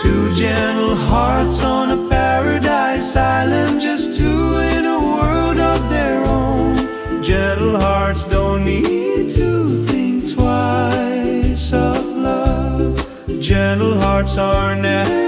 Two gentle hearts on a paradise island Just two in a world of their own. Gentle hearts don't need to think twice of love. Gentle hearts are never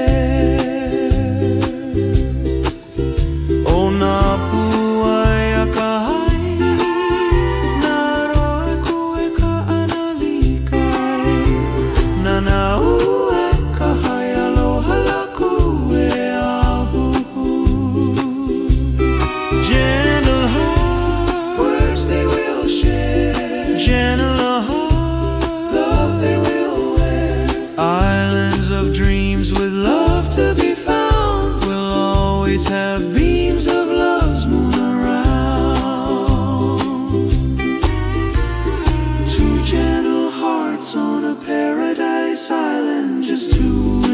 always have beams of love's moon around. Two gentle hearts on a paradise island, just two.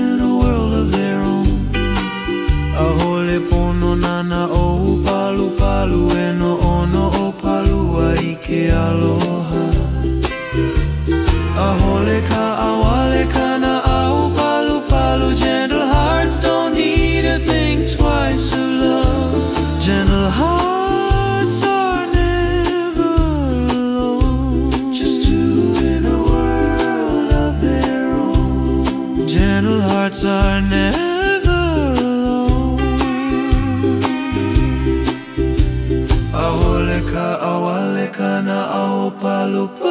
hearts are never alone. Aoleka, awaleka na aopalupa